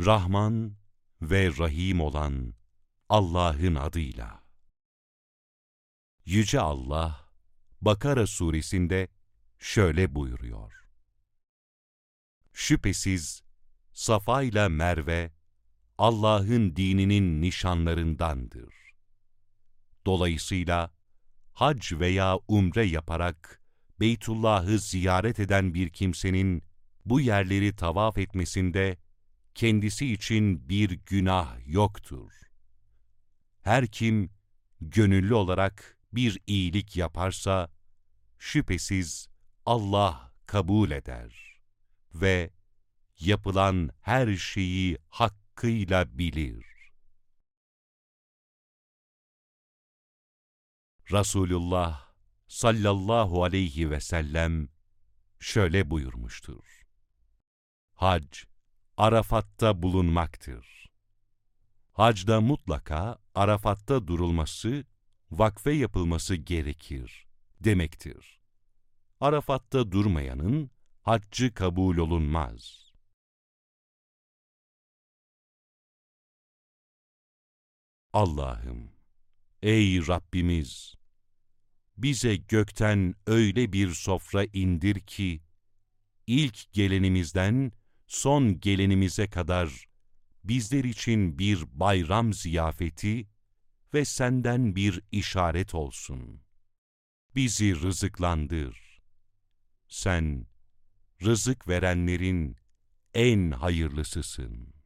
Rahman ve Rahim olan Allah'ın adıyla. Yüce Allah, Bakara suresinde şöyle buyuruyor. Şüphesiz Safa ile Merve, Allah'ın dininin nişanlarındandır. Dolayısıyla, hac veya umre yaparak Beytullah'ı ziyaret eden bir kimsenin bu yerleri tavaf etmesinde kendisi için bir günah yoktur. Her kim gönüllü olarak bir iyilik yaparsa, şüphesiz Allah kabul eder ve yapılan her şeyi hakkıyla bilir. Resulullah sallallahu aleyhi ve sellem şöyle buyurmuştur. Hac, Arafat'ta bulunmaktır. Hacda mutlaka Arafat'ta durulması, vakfe yapılması gerekir demektir. Arafat'ta durmayanın haccı kabul olunmaz. Allah'ım, ey Rabbimiz! Bize gökten öyle bir sofra indir ki, ilk gelenimizden son gelenimize kadar bizler için bir bayram ziyafeti ve senden bir işaret olsun. Bizi rızıklandır. Sen, rızık verenlerin en hayırlısısın.